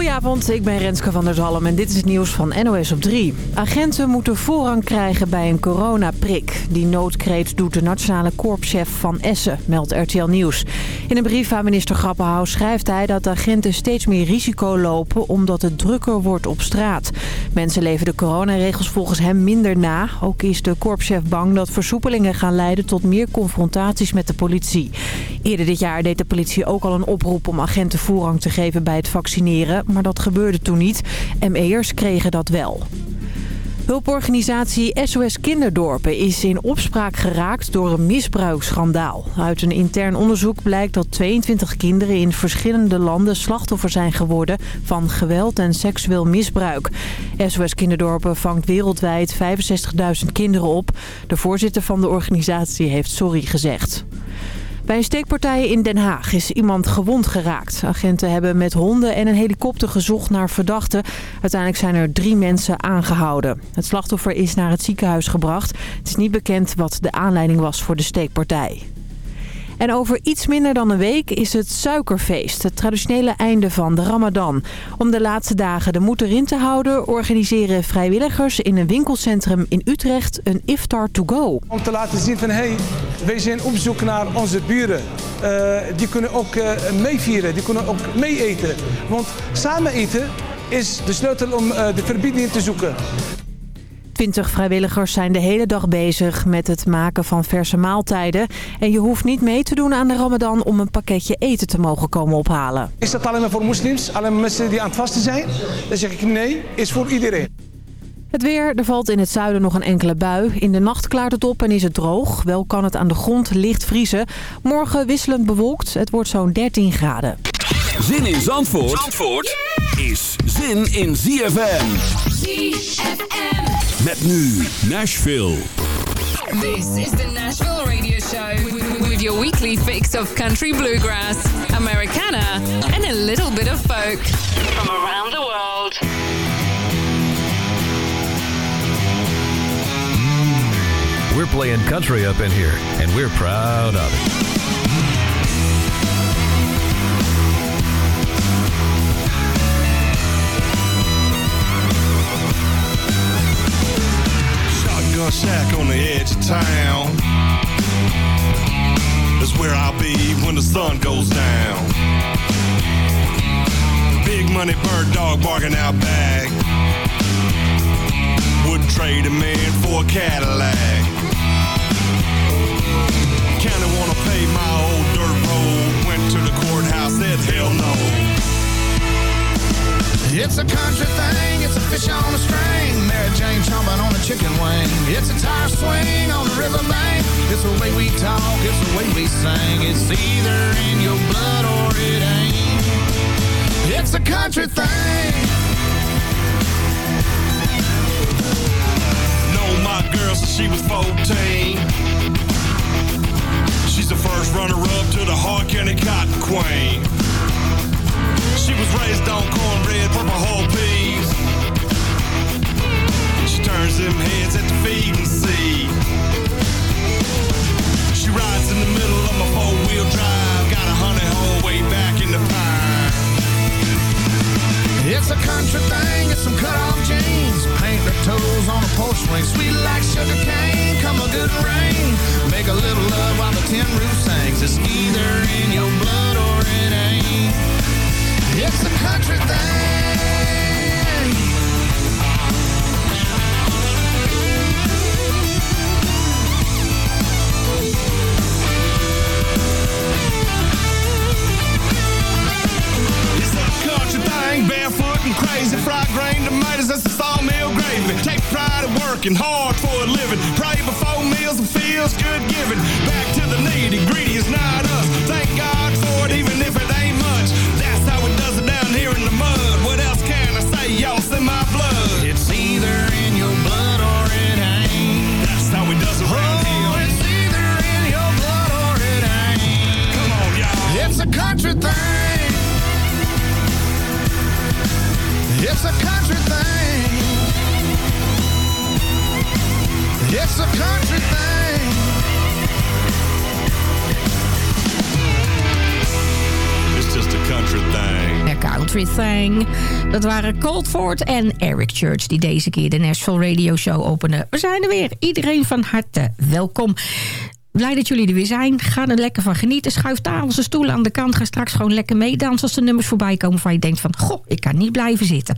Goedenavond, ik ben Renske van der Zalm en dit is het nieuws van NOS op 3. Agenten moeten voorrang krijgen bij een coronaprik. Die noodkreet doet de nationale korpschef van Essen, meldt RTL Nieuws. In een brief aan minister Grappenhaus schrijft hij dat agenten steeds meer risico lopen... omdat het drukker wordt op straat. Mensen leven de coronaregels volgens hem minder na. Ook is de korpschef bang dat versoepelingen gaan leiden tot meer confrontaties met de politie. Eerder dit jaar deed de politie ook al een oproep om agenten voorrang te geven bij het vaccineren maar dat gebeurde toen niet. ME'ers kregen dat wel. Hulporganisatie SOS Kinderdorpen is in opspraak geraakt door een misbruiksschandaal. Uit een intern onderzoek blijkt dat 22 kinderen in verschillende landen slachtoffer zijn geworden van geweld en seksueel misbruik. SOS Kinderdorpen vangt wereldwijd 65.000 kinderen op. De voorzitter van de organisatie heeft sorry gezegd. Bij een steekpartij in Den Haag is iemand gewond geraakt. Agenten hebben met honden en een helikopter gezocht naar verdachten. Uiteindelijk zijn er drie mensen aangehouden. Het slachtoffer is naar het ziekenhuis gebracht. Het is niet bekend wat de aanleiding was voor de steekpartij. En over iets minder dan een week is het suikerfeest, het traditionele einde van de ramadan. Om de laatste dagen de moed erin te houden... organiseren vrijwilligers in een winkelcentrum in Utrecht een iftar to go. Om te laten zien van, hé, hey, wij zijn op zoek naar onze buren. Uh, die kunnen ook uh, meevieren, die kunnen ook mee eten. Want samen eten is de sleutel om uh, de verbinding te zoeken. 20 vrijwilligers zijn de hele dag bezig met het maken van verse maaltijden. En je hoeft niet mee te doen aan de ramadan om een pakketje eten te mogen komen ophalen. Is dat alleen maar voor moslims? Alleen maar mensen die aan het vasten zijn? Dan zeg ik nee, is voor iedereen. Het weer, er valt in het zuiden nog een enkele bui. In de nacht klaart het op en is het droog. Wel kan het aan de grond licht vriezen. Morgen wisselend bewolkt. Het wordt zo'n 13 graden. Zin in Zandvoort, Zandvoort is zin in ZFM. ZFM. Met nu Nashville. This is the Nashville Radio Show with your weekly fix of country bluegrass, Americana, and a little bit of folk from around the world. We're playing country up in here, and we're proud of it. Shotgun shack on the edge of town. That's where I'll be when the sun goes down. Big money bird dog barking out back. Wouldn't trade a man for a Cadillac. Kinda wanna pay my old dirt road. Went to the courthouse, said hell no. It's a country thing, it's a fish on a string. Mary Jane chomping on a chicken wing. It's a tire swing on the riverbank. It's the way we talk, it's the way we sing. It's either in your blood or it ain't. It's a country thing. Know my girl since she was 14. She's the first runner-up to the Hart County Cotton Queen. She was raised on cornbread, purple whole peas. She turns them heads at the feed and see. She rides in the middle of my four-wheel drive. Got a honey hole way back in the pine. It's a country thing, it's some cut-off jeans. Paint their toes on a porch swing. Sweet like sugar cane, come a good rain. Make a little love while the tin roof sings. It's either in your blood or it ain't. It's a country thing. It's a country thing, barefoot and crazy. Fried grain, tomatoes, that's the sawmill gravy. Take pride in working hard for a living. Pray before meals and feels good giving. Back to the needy, gritty, it's not country thing. It's a country thing. It's a country thing. It's just a country thing. Out Country Thing. Dat waren Coldford en Eric Church die deze keer de Nashville Radio Show openen. We zijn er weer. Iedereen van harte welkom. Blij dat jullie er weer zijn. Ga er lekker van genieten. Schuif tafels en stoelen aan de kant. Ga straks gewoon lekker meedansen als de nummers voorbij komen... waar je denkt van, goh, ik kan niet blijven zitten.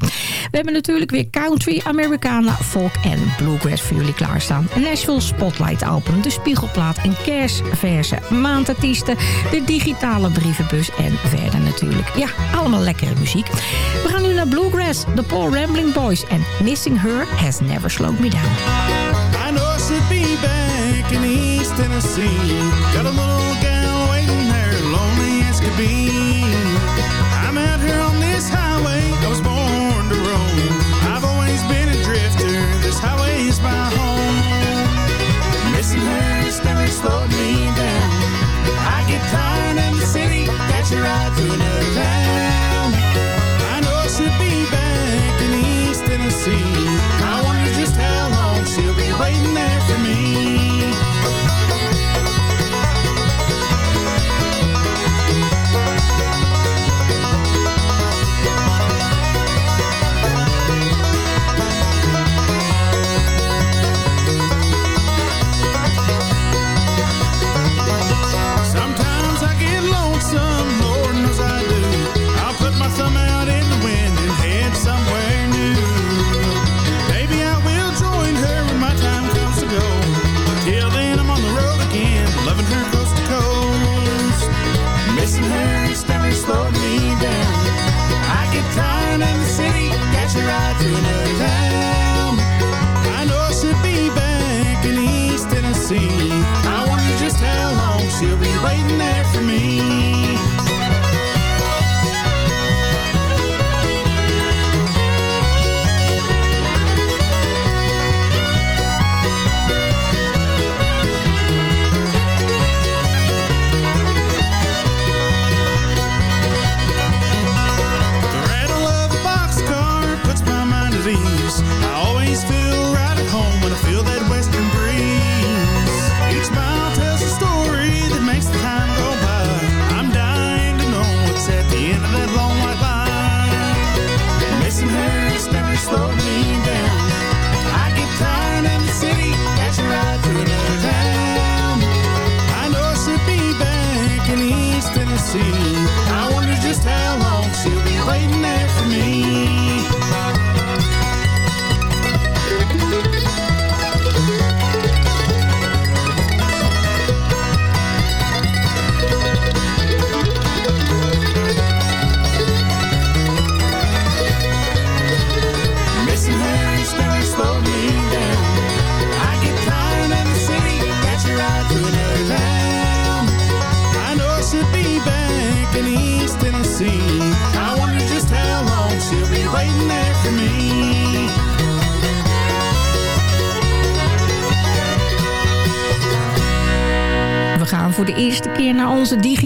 We hebben natuurlijk weer country, Americana, folk en bluegrass voor jullie klaarstaan. Nashville Spotlight album, de spiegelplaat en kerstverse maandartiesten... de digitale brievenbus en verder natuurlijk. Ja, allemaal lekkere muziek. We gaan nu naar bluegrass, de Paul Rambling Boys... en Missing Her Has Never Slowed Me Down. Tennessee. Got a little gal waiting there, lonely as could be.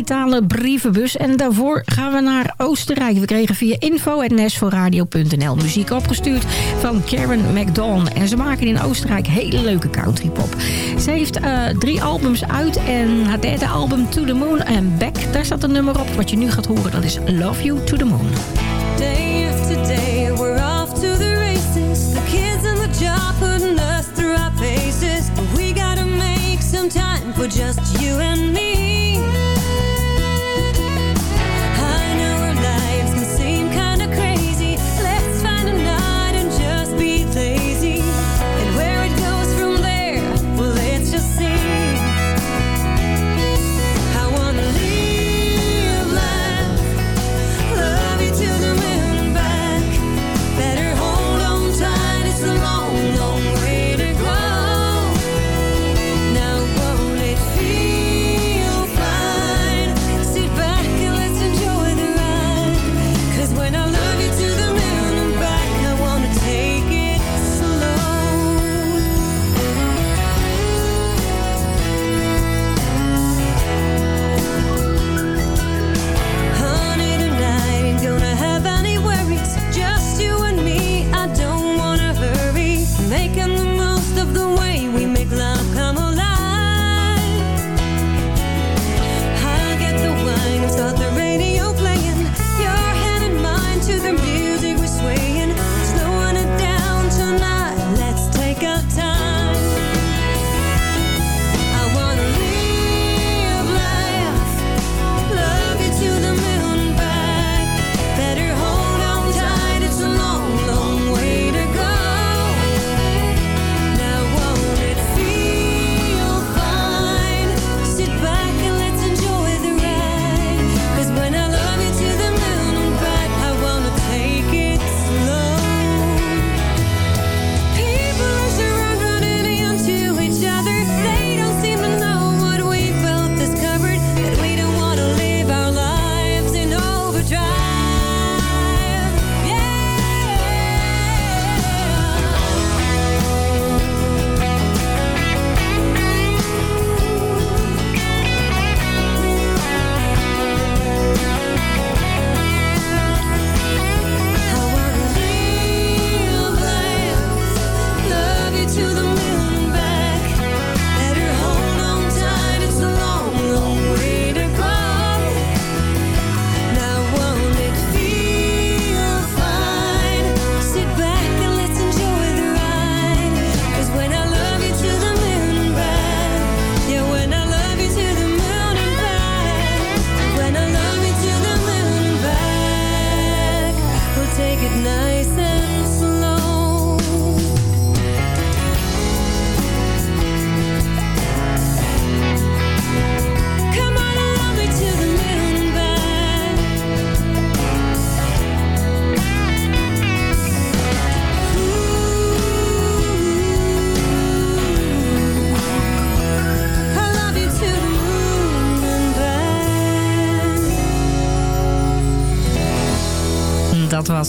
Digitale brievenbus. En daarvoor gaan we naar Oostenrijk. We kregen via info.nesforradio.nl muziek opgestuurd van Karen McDonald. En ze maken in Oostenrijk hele leuke countrypop. Ze heeft eh, drie albums uit en haar derde album To The Moon en Back. Daar staat een nummer op. Wat je nu gaat horen, dat is Love You To The Moon. Day we're off to the races. The kids and the job putting us through our paces. But we gotta make some time for just you and me.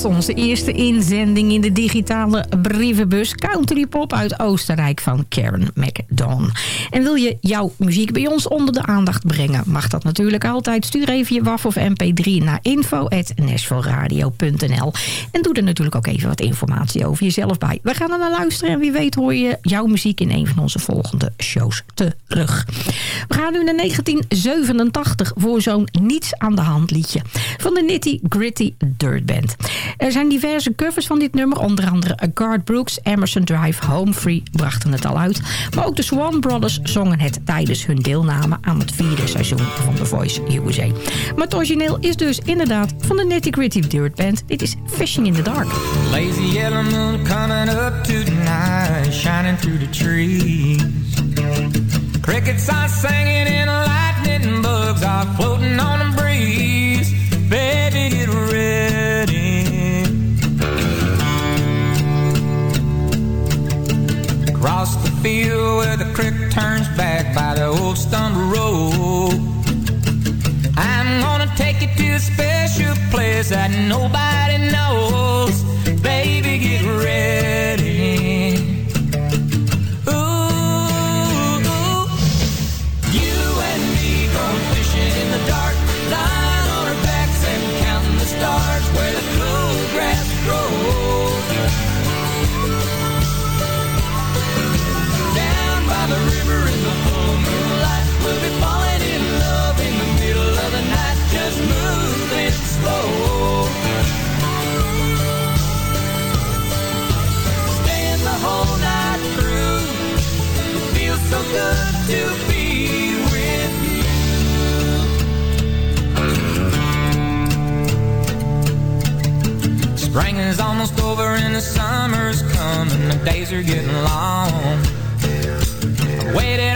Onze eerste inzending in de digitale brievenbus Country Pop uit Oostenrijk van Karen McDon. En wil je jouw muziek bij ons onder de aandacht brengen? Mag dat natuurlijk altijd. Stuur even je WAF of mp3 naar info.nashvilleradio.nl En doe er natuurlijk ook even wat informatie over jezelf bij. We gaan er naar luisteren en wie weet hoor je jouw muziek in een van onze volgende shows terug. We gaan nu naar 1987 voor zo'n niets aan de hand liedje van de Nitty Gritty Dirt Band. Er zijn diverse covers van dit nummer, onder andere Guard Brooks, Emerson Drive, Home Free brachten het al uit. Maar ook de Swan Brothers zongen het tijdens hun deelname aan het vierde seizoen van The Voice USA. Maar het origineel is dus inderdaad van de Nitty Gritty Dirt Band. Dit is Fishing in the Dark. Lazy yellow moon coming up tonight, shining through the trees. Crickets are singing and lightning bugs are floating on the breeze. Across the field where the creek turns is almost over and the summer's coming. The days are getting long. I waited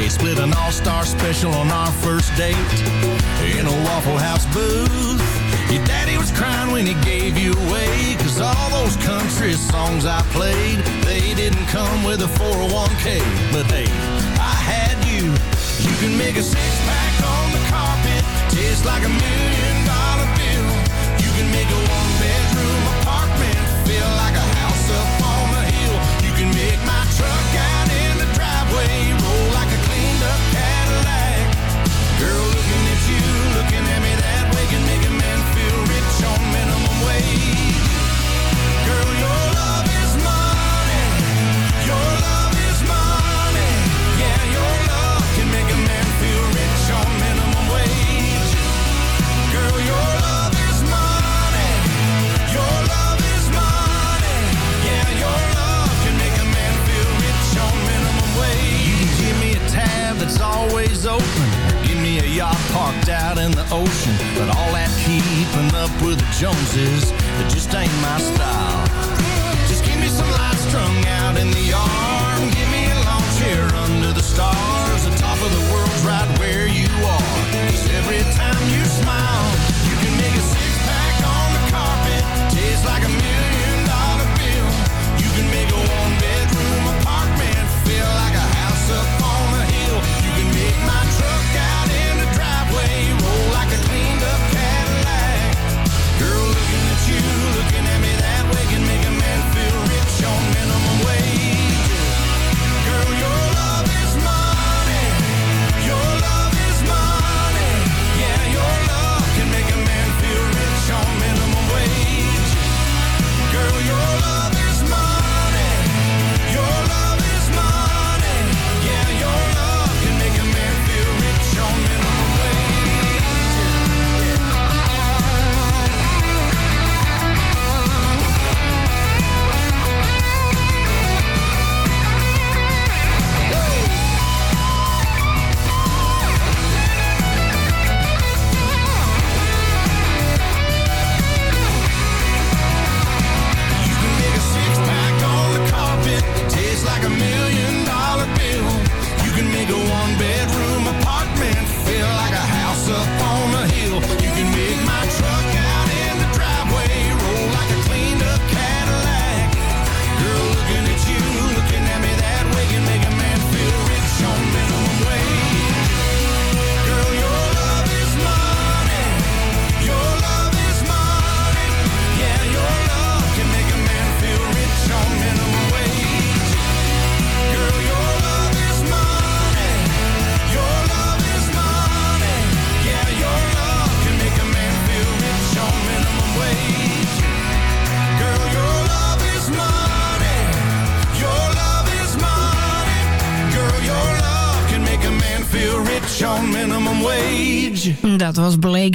dive. Split an all-star special on our first date. In a Waffle House booth. Your daddy was crying when he gave you away. Cause all those country songs I played, they didn't come with a 401k. But hey, I had you. You can make a six-pack on the carpet. Taste like a million dollar bill. You can make a one-bedroom apartment feel like a house up on the hill. You can make my truck out in the driveway roll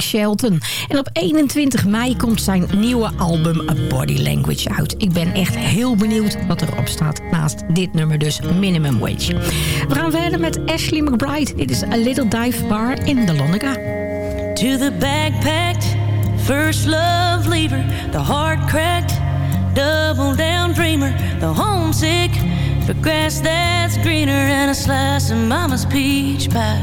Shelton. En op 21 mei komt zijn nieuwe album A Body Language uit. Ik ben echt heel benieuwd wat erop staat naast dit nummer dus Minimum Wage. We gaan verder met Ashley McBride. Dit is A Little Dive Bar in De Lonnega. To the backpacked, first love leaver, the heart cracked, double down dreamer, the homesick, for grass that's greener and a slice of mama's peach pie.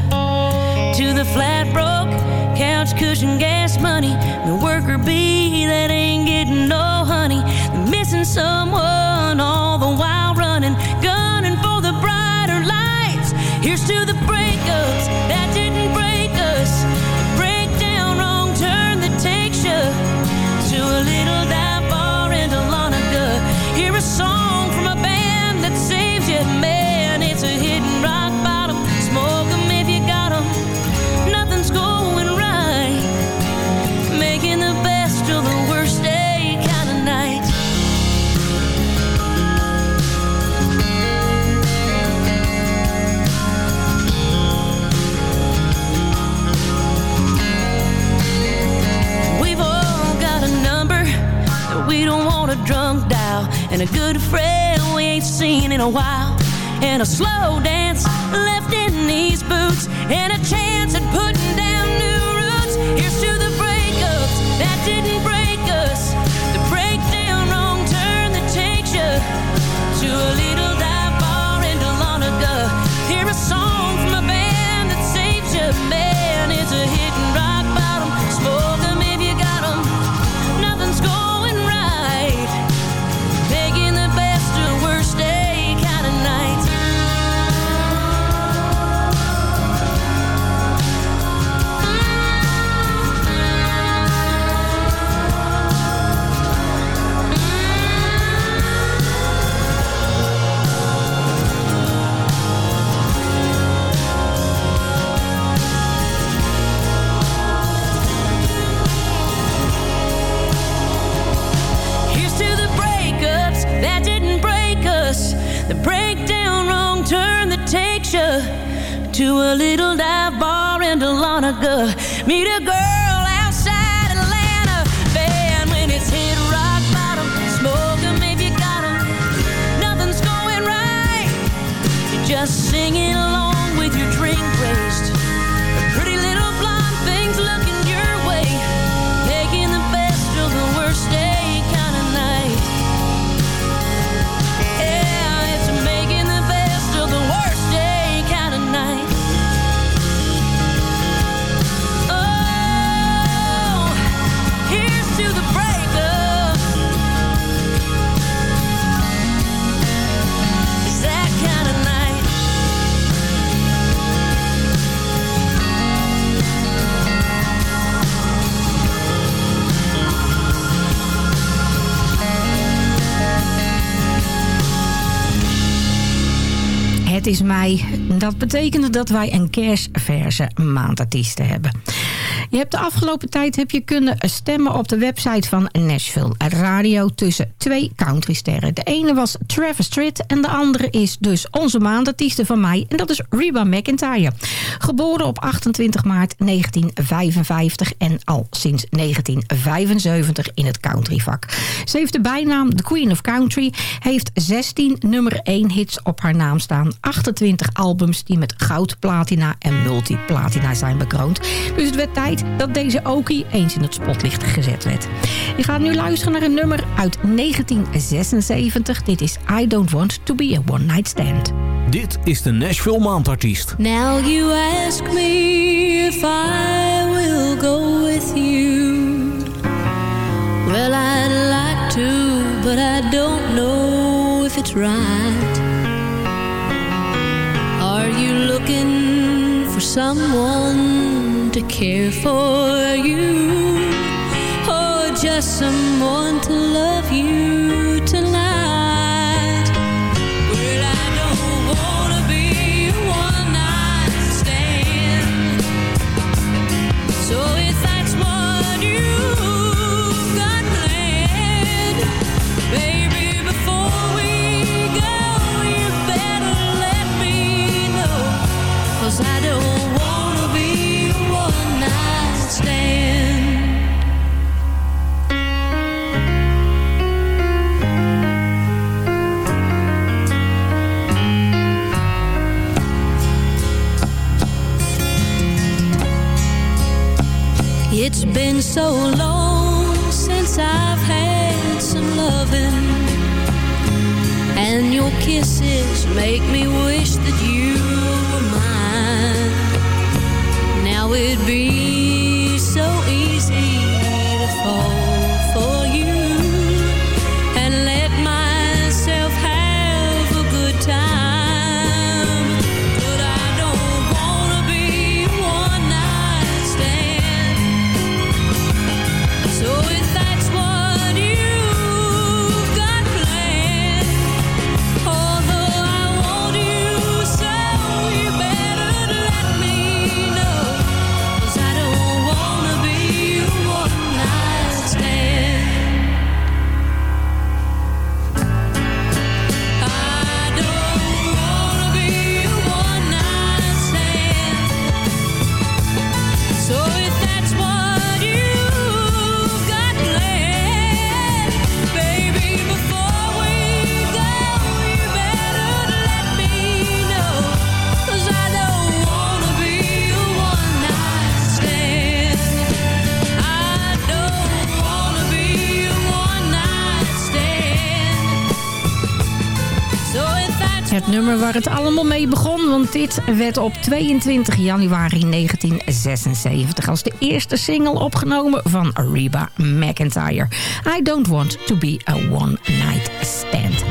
To the flat broke, couch cushion, gas money. The worker bee that ain't getting no honey. They're missing someone all the while running, gunning for the brighter lights. Here's to the brave. slow Dat betekent dat wij een kerstverse maandartiesten hebben. Je hebt de afgelopen tijd heb je kunnen stemmen op de website van Nashville Radio tussen twee countrysterren. De ene was Travis Tritt en de andere is dus onze maandartiesten van mij. En dat is Reba McIntyre. Geboren op 28 maart 1955 en al sinds 1975 in het countryvak. Ze heeft de bijnaam The Queen of Country, heeft 16 nummer 1 hits op haar naam staan. 28 albums die met goud, platina en multiplatina zijn bekroond. Dus het werd tijd dat deze Okie eens in het spotlicht gezet werd. Je gaat nu luisteren naar een nummer uit 1976. Dit is I Don't Want To Be A One Night Stand. Dit is de Nashville Maandartiest. Now you ask me if I will go with you. Well, I'd like to, but I don't know if it's right. Are you looking for someone to care for you? Or just someone to love you tonight? Been so long since I've had some loving, and your kisses make me wish that you were mine. Now it'd be Het nummer waar het allemaal mee begon, want dit werd op 22 januari 1976 als de eerste single opgenomen van Reba McIntyre. I Don't Want To Be A One Night Stand.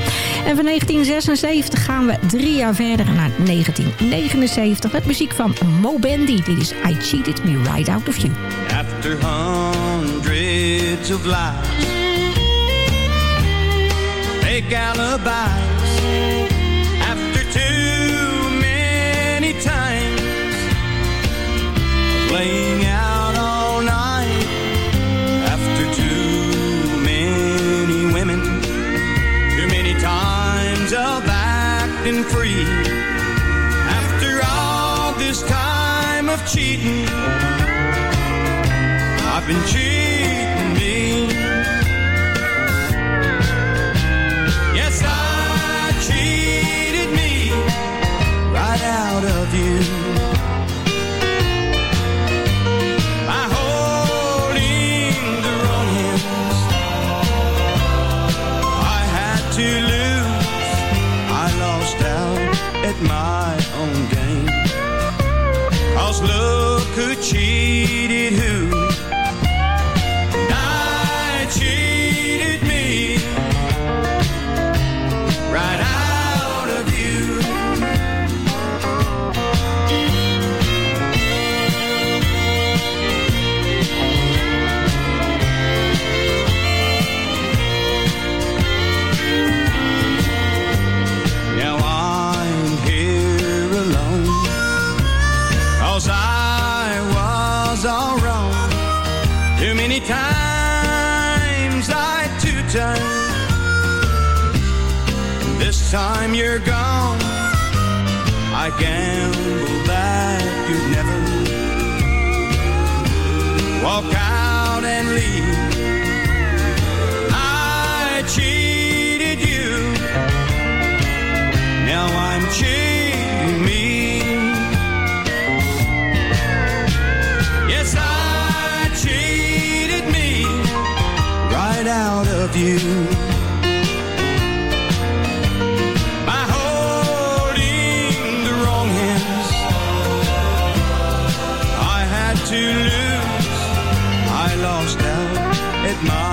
En van 1976 gaan we drie jaar verder naar 1979 met muziek van Mo Bandy. Dit is I Cheated Me Right Out Of You. After hundreds of lies, fake alibis. Of laying out all night. After too many women, too many times of acting free. After all this time of cheating. I've been cheating my own game. love could cheat. many times I two times, This time you're gone. I gamble that you'd never Walk out and leave. I cheated you. Now I'm cheating my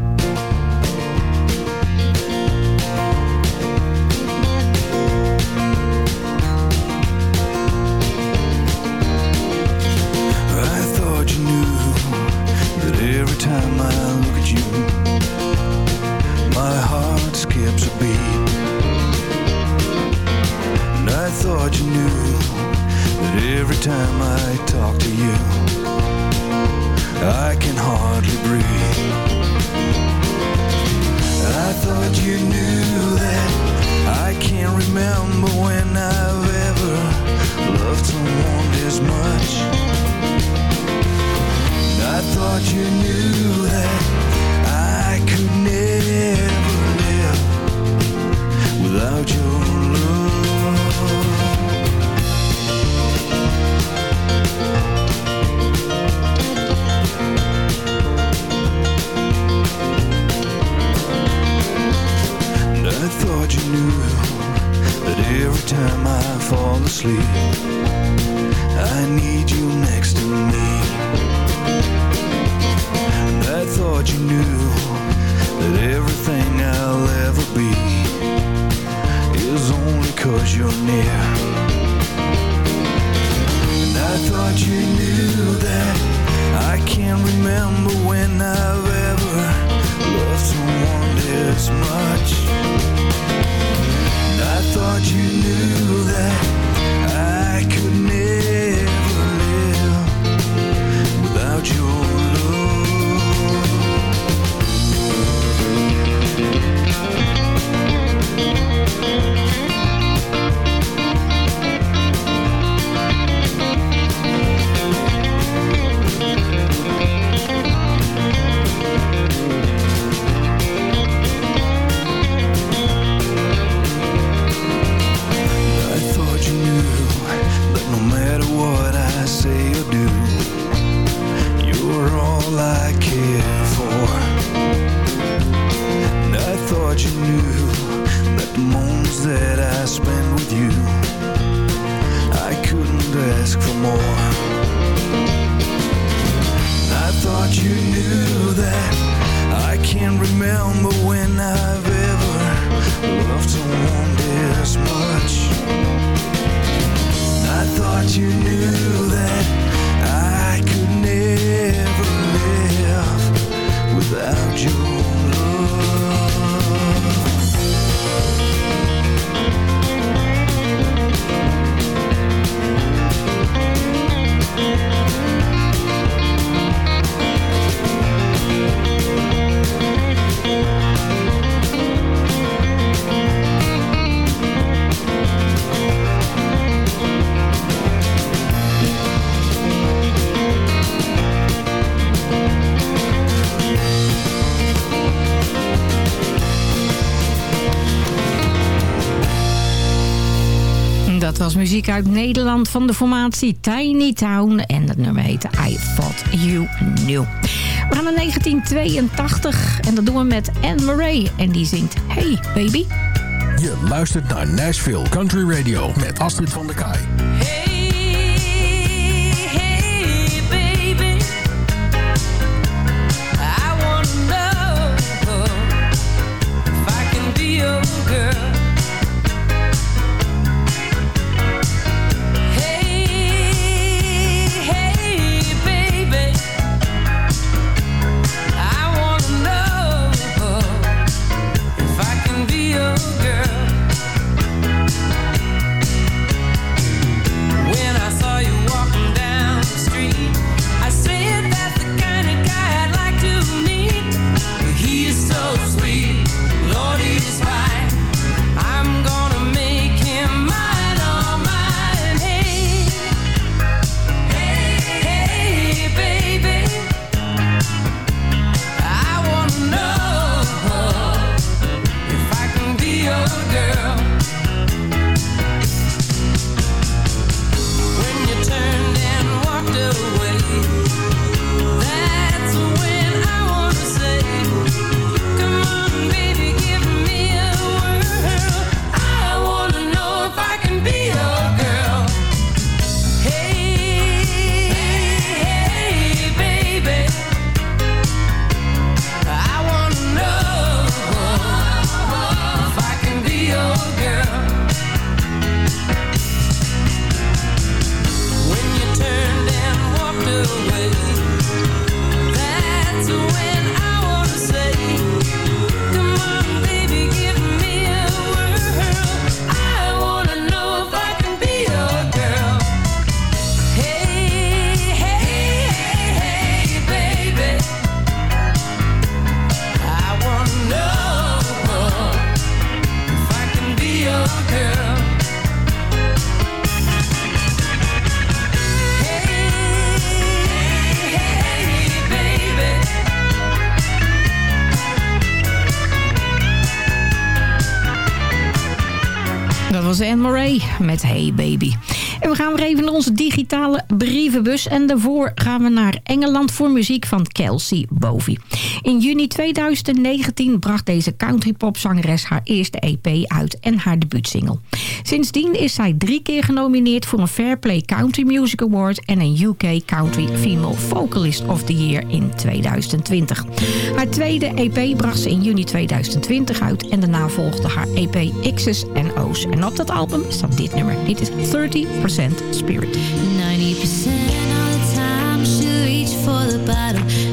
Nederland van de formatie Tiny Town. En dat nummer heet I Thought You Knew. We gaan naar 1982 en dat doen we met Anne Murray. En die zingt Hey Baby. Je luistert naar Nashville Country Radio met Astrid van der Kaai. En daarvoor gaan we naar Engeland voor muziek van Kelsey Bovey. In juni 2019 bracht deze countrypopzangeres haar eerste EP uit en haar debuutsingle. Sindsdien is zij drie keer genomineerd voor een Fairplay Country Music Award en een UK Country Female Vocalist of the Year in 2020. Haar tweede EP bracht ze in juni 2020 uit en daarna volgde haar EP X's en O's. En op dat album staat dit nummer. Dit is 30% Spirit. 90% the bottom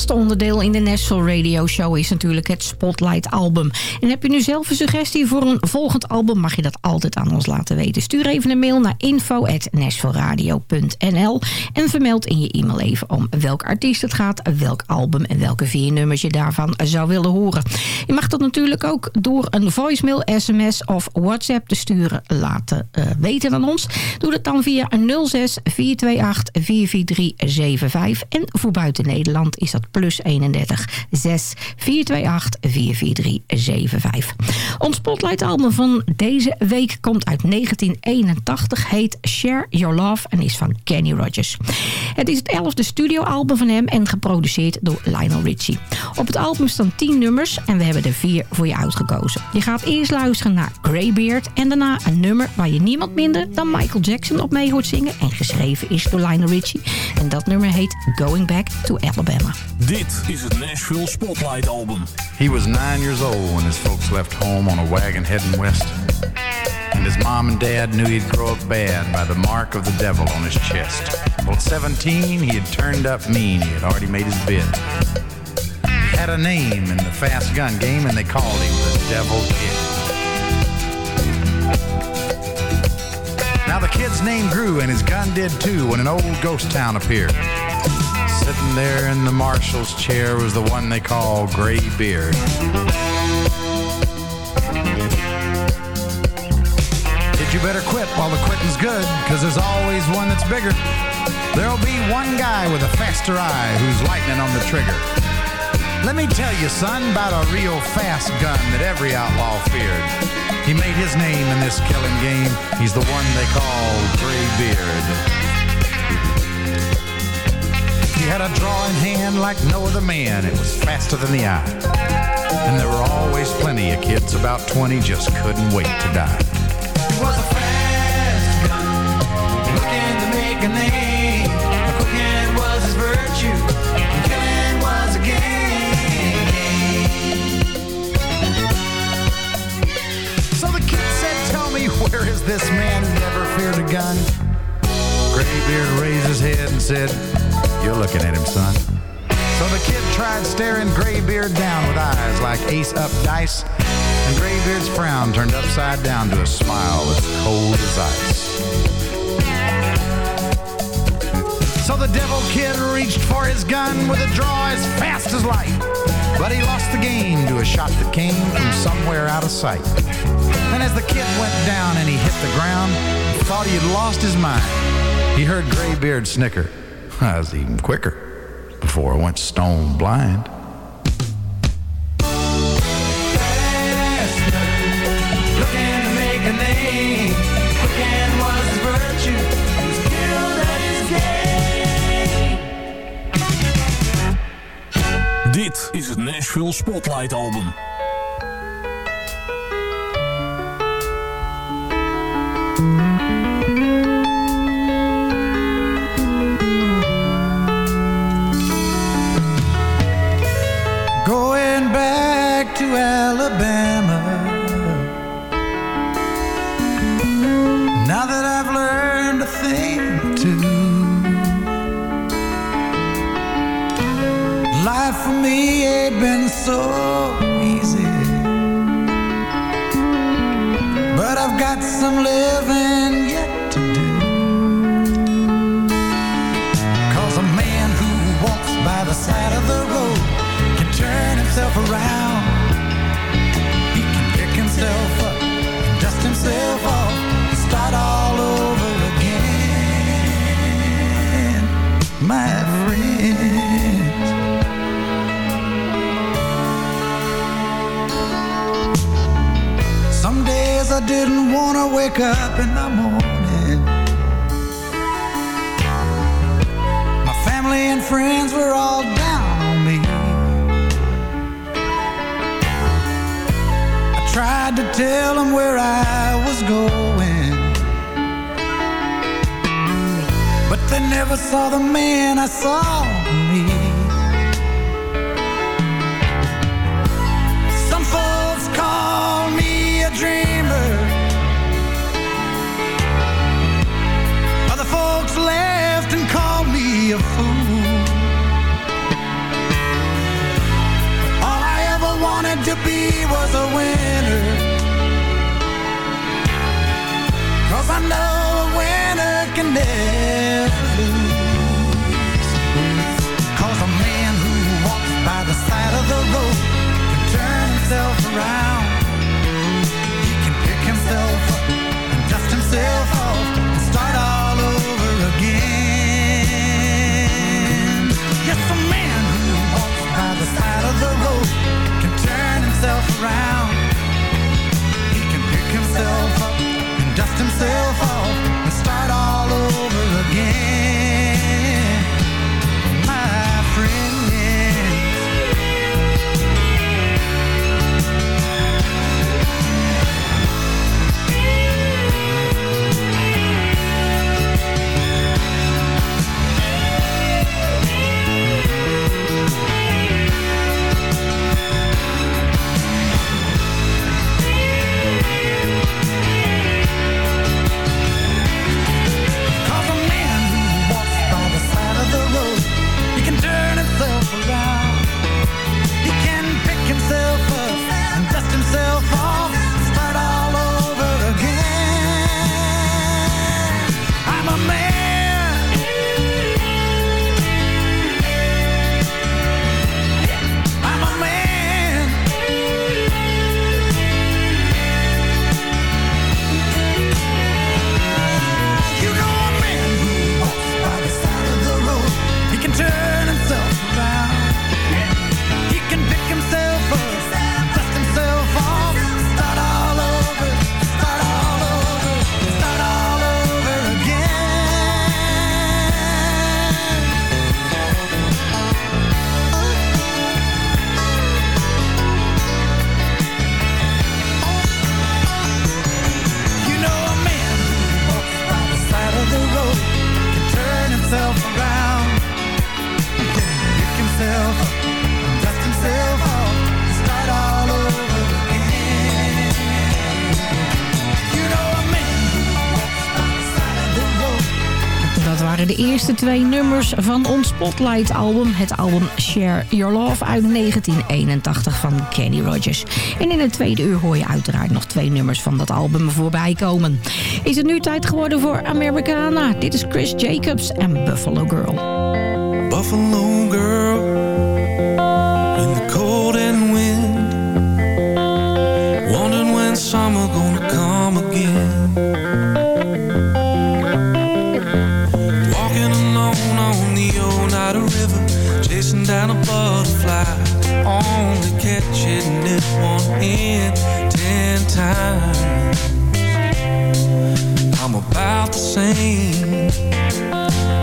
Een vast onderdeel in de Nashville Radio Show is natuurlijk het Spotlight album. En heb je nu zelf een suggestie voor een volgend album... mag je dat altijd aan ons laten weten. Stuur even een mail naar info.nashvilleradio.nl en vermeld in je e-mail even om welk artiest het gaat... welk album en welke vier nummers je daarvan zou willen horen. Je mag dat natuurlijk ook door een voicemail, sms of WhatsApp te sturen laten uh, weten aan ons. Doe dat dan via 06 428 44375 en voor buiten Nederland is dat plus 31 6 428 44375. Ons Spotlight album van deze week komt uit 1981, heet Share Your Love en is van Kenny Rogers. Het is het elfde studioalbum van hem en geproduceerd door Lionel Richie. Op het album staan 10 nummers en we hebben er vier voor je uitgekozen. Je gaat eerst luisteren naar Greybeard en daarna een nummer waar je niemand minder dan Michael Jackson op mee hoort zingen en geschreven is door Lionel Richie. En dat nummer heet Going Back to Alabama. Dit is het Nashville Spotlight Album. He was nine years old when his folks left home on a wagon heading west. And his mom and dad knew he'd grow up bad by the mark of the devil on his chest. Well, at 17, he had turned up mean. He had already made his bid. He had a name in the fast gun game, and they called him the Devil Kid. Now the kid's name grew and his gun did too when an old ghost town appeared. Sitting there in the marshal's chair was the one they call Gray Beard. Kid, you better quit while the quitting's good, cause there's always one that's bigger. There'll be one guy with a faster eye who's lightning on the trigger. Let me tell you, son, about a real fast gun that every outlaw feared. He made his name in this killing game. He's the one they call Graybeard. Had a drawing hand like no other man. It was faster than the eye. And there were always plenty of kids about 20 just couldn't wait to die. He was a fast gun, looking to make a name. Cooking was his virtue, and killing was a game. So the kid said, tell me, where is this man who never feared a gun? Graybeard raised his head and said, you're looking at him, son. So the kid tried staring Graybeard down with eyes like ace up dice, and Graybeard's frown turned upside down to a smile as cold as ice. So the devil kid reached for his gun with a draw as fast as light. But he lost the game to a shot that came from somewhere out of sight. And as the kid went down and he hit the ground, thought he had lost his mind. He heard Graybeard snicker. I was even quicker before I went stone blind. Dit is het Nashville Spotlight Album. Thing two, life for me ain't been so easy. But I've got some living didn't want to wake up in the morning. My family and friends were all down on me. I tried to tell them where I was going. But they never saw the man I saw second there de eerste twee nummers van ons Spotlight-album. Het album Share Your Love uit 1981 van Kenny Rogers. En in het tweede uur hoor je uiteraard nog twee nummers van dat album voorbij komen. Is het nu tijd geworden voor Americana? Dit is Chris Jacobs en Buffalo Girl. Buffalo it one in ten times. I'm about the same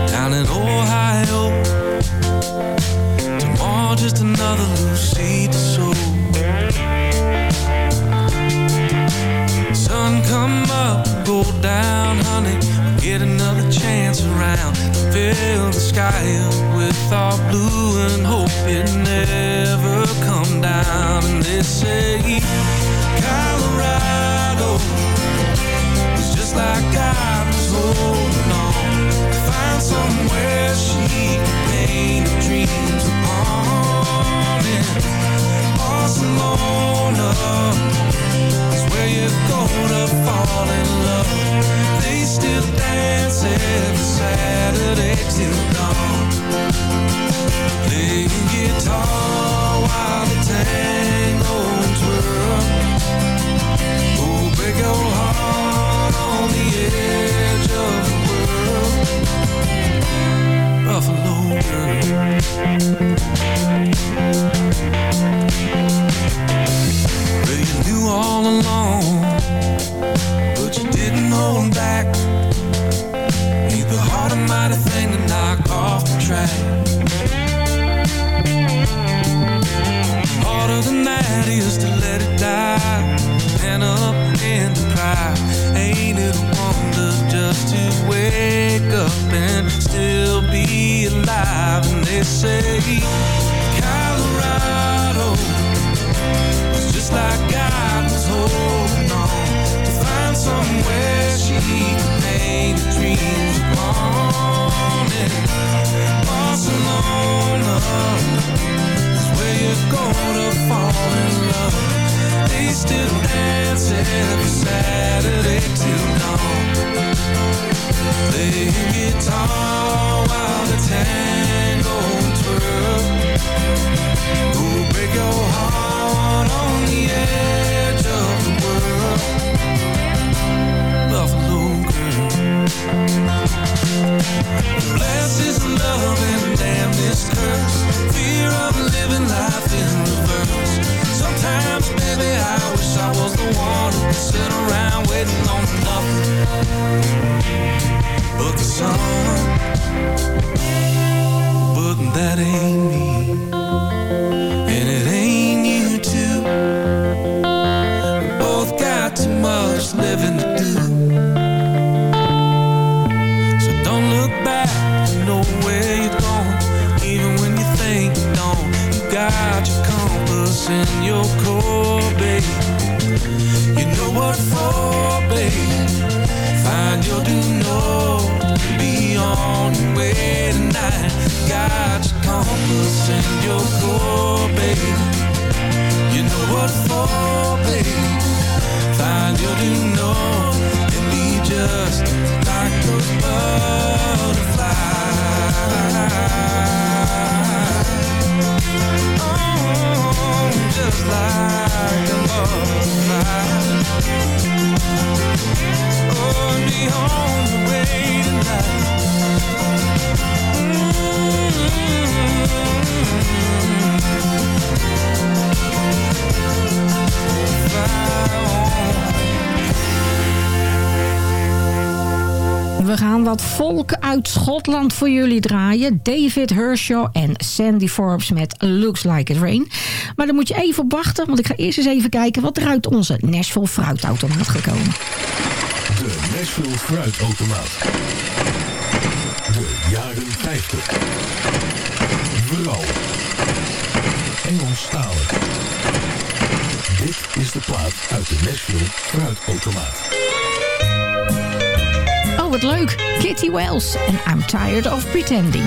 down in Ohio. Tomorrow just another loose seed to sow. Sun come up, go down, honey. Get another chance around fill the sky up with our blue and hope it never come down. And they say Colorado is just like God was holding on find somewhere she can paint her dreams upon it. Barcelona where you go to fall in love. They still dance every Saturday till dawn. Playing guitar while the tango twirl. Oh, break your heart on the edge of the world. Buffalo Well, way tonight. Got your compass and your core, baby. You know what for, baby. Find your new know and be just like a butterfly. Oh, just like a butterfly. Oh, be on the way tonight. We gaan wat volk uit Schotland voor jullie draaien. David Hershaw en Sandy Forbes met Looks Like It Rain. Maar dan moet je even op wachten, want ik ga eerst eens even kijken... wat er uit onze Nashville fruitautomaat gekomen. De Nashville fruitautomaat. Jaren 50. Vrouw. Engelstalig. Dit is de plaat uit de Nashville Fruitautomaat. Oh, wat leuk. Kitty Wells en I'm Tired of Pretending.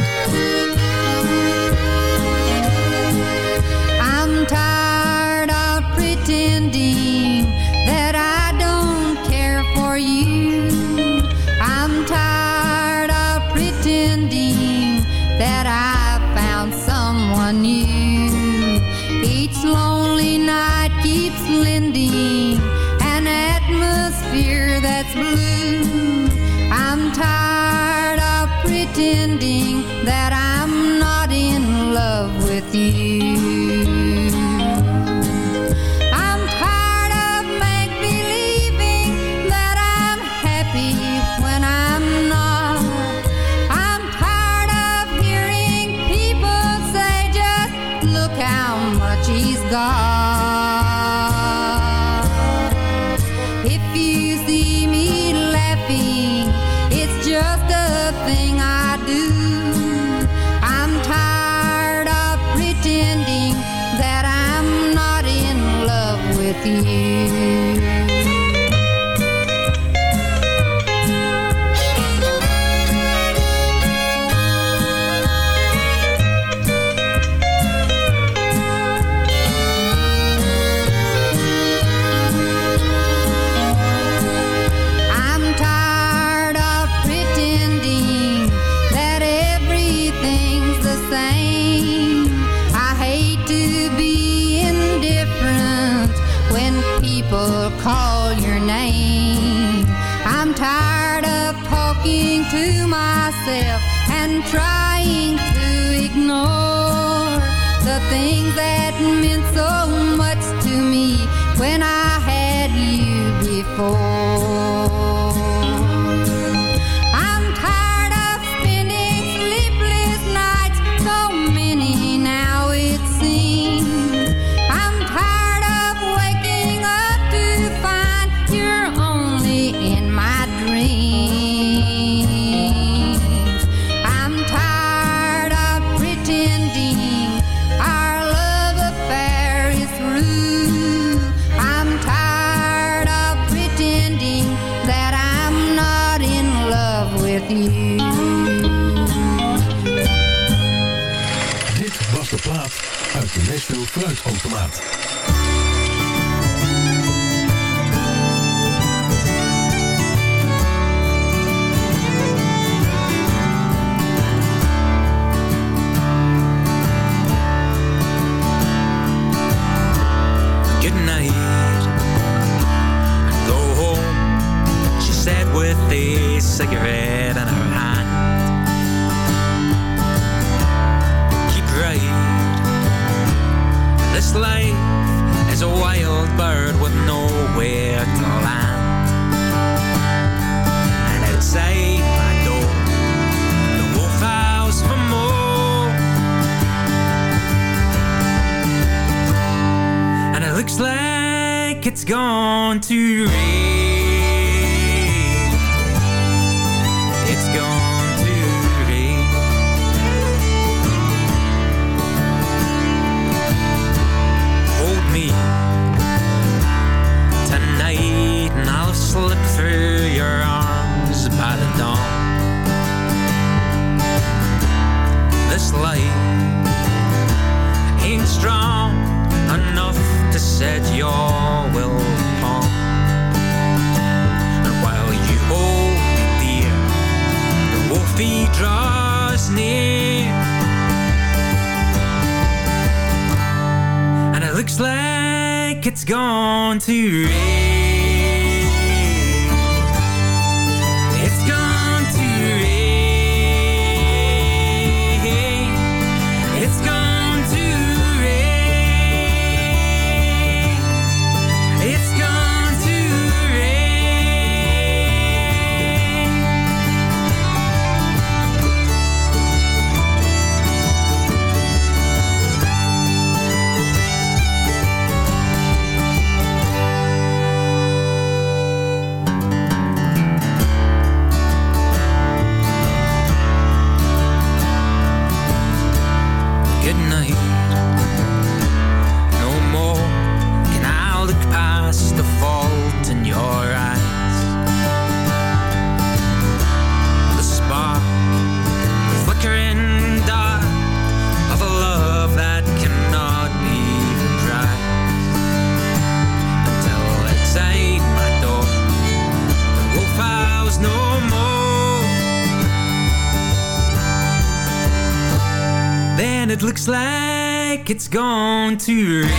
speelfluitautomaat to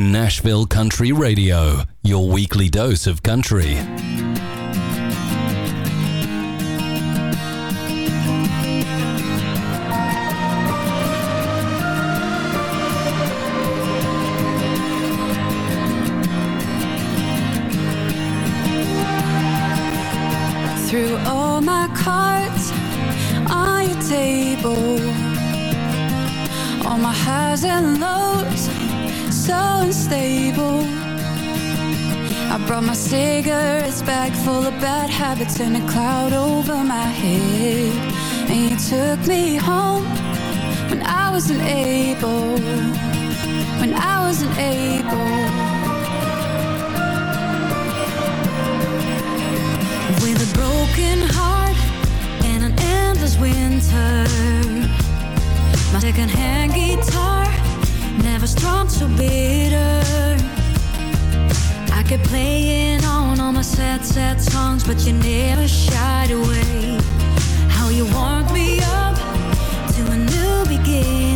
Nashville Country Radio, your weekly dose of country. Threw all my cards on your table. All my highs and lows, so unstable. I brought my cigarettes bag full of bad habits and a cloud over my head. And you took me home when I wasn't able. When I wasn't able. With a broken heart and an endless winter My second-hand guitar Never strung so bitter. I kept playing on all my sad, sad songs But you never shied away. How you warmed me up To a new beginning